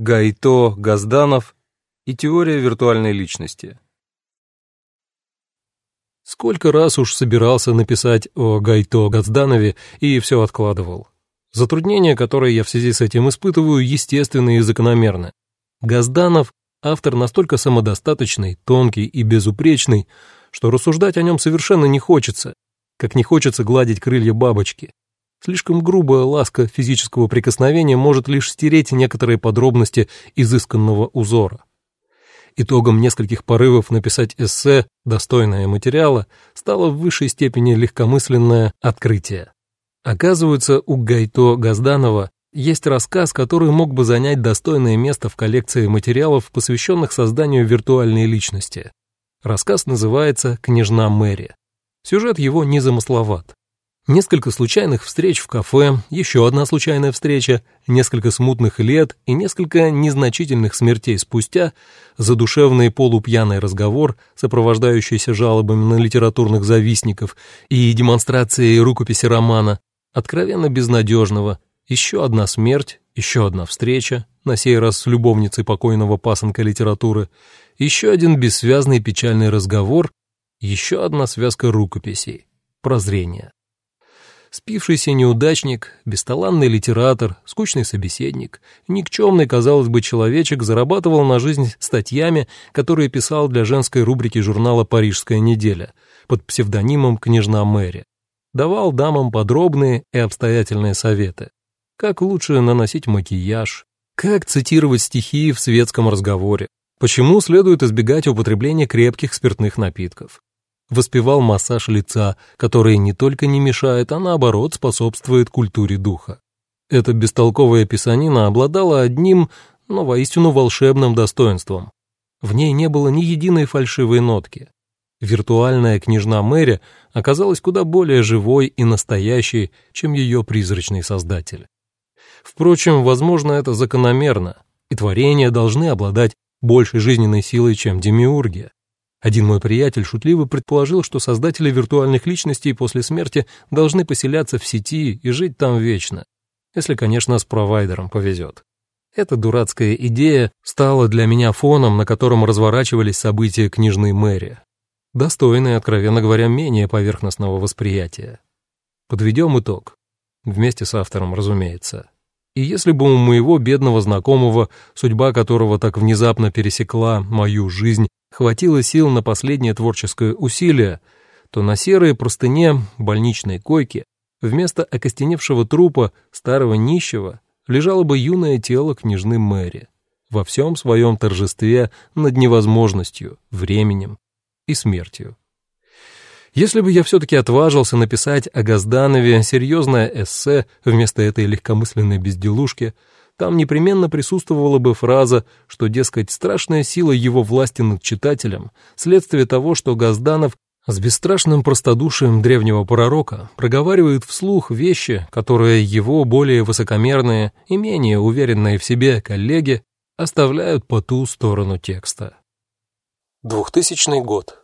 Гайто Газданов и теория виртуальной личности. Сколько раз уж собирался написать о Гайто Газданове и все откладывал. Затруднения, которые я в связи с этим испытываю, естественны и закономерны. Газданов — автор настолько самодостаточный, тонкий и безупречный, что рассуждать о нем совершенно не хочется, как не хочется гладить крылья бабочки. Слишком грубая ласка физического прикосновения может лишь стереть некоторые подробности изысканного узора. Итогом нескольких порывов написать эссе, достойное материала, стало в высшей степени легкомысленное открытие. Оказывается, у Гайто Газданова есть рассказ, который мог бы занять достойное место в коллекции материалов, посвященных созданию виртуальной личности. Рассказ называется «Княжна Мэри». Сюжет его незамысловат. Несколько случайных встреч в кафе, еще одна случайная встреча, несколько смутных лет и несколько незначительных смертей спустя, задушевный полупьяный разговор, сопровождающийся жалобами на литературных завистников и демонстрацией рукописи романа, откровенно безнадежного, еще одна смерть, еще одна встреча, на сей раз с любовницей покойного пасынка литературы, еще один бессвязный печальный разговор, еще одна связка рукописей, прозрение. Спившийся неудачник, бесталанный литератор, скучный собеседник, никчемный, казалось бы, человечек зарабатывал на жизнь статьями, которые писал для женской рубрики журнала «Парижская неделя» под псевдонимом «Княжна Мэри». Давал дамам подробные и обстоятельные советы. Как лучше наносить макияж, как цитировать стихи в светском разговоре, почему следует избегать употребления крепких спиртных напитков, воспевал массаж лица, который не только не мешает, а наоборот способствует культуре духа. Эта бестолковая писанина обладала одним, но воистину волшебным достоинством. В ней не было ни единой фальшивой нотки. Виртуальная княжна Мэри оказалась куда более живой и настоящей, чем ее призрачный создатель. Впрочем, возможно, это закономерно, и творения должны обладать большей жизненной силой, чем демиургия. Один мой приятель шутливо предположил, что создатели виртуальных личностей после смерти должны поселяться в сети и жить там вечно, если, конечно, с провайдером повезет. Эта дурацкая идея стала для меня фоном, на котором разворачивались события книжной мэри. Достойные, откровенно говоря, менее поверхностного восприятия. Подведем итог. Вместе с автором, разумеется. И если бы у моего бедного знакомого, судьба которого так внезапно пересекла мою жизнь, хватило сил на последнее творческое усилие, то на серой простыне больничной койки вместо окостеневшего трупа старого нищего лежало бы юное тело княжны Мэри во всем своем торжестве над невозможностью, временем и смертью. Если бы я все-таки отважился написать о Газданове серьезное эссе вместо этой легкомысленной безделушки — там непременно присутствовала бы фраза, что, дескать, страшная сила его власти над читателем, следствие того, что Газданов с бесстрашным простодушием древнего пророка проговаривает вслух вещи, которые его более высокомерные и менее уверенные в себе коллеги оставляют по ту сторону текста. 2000 год.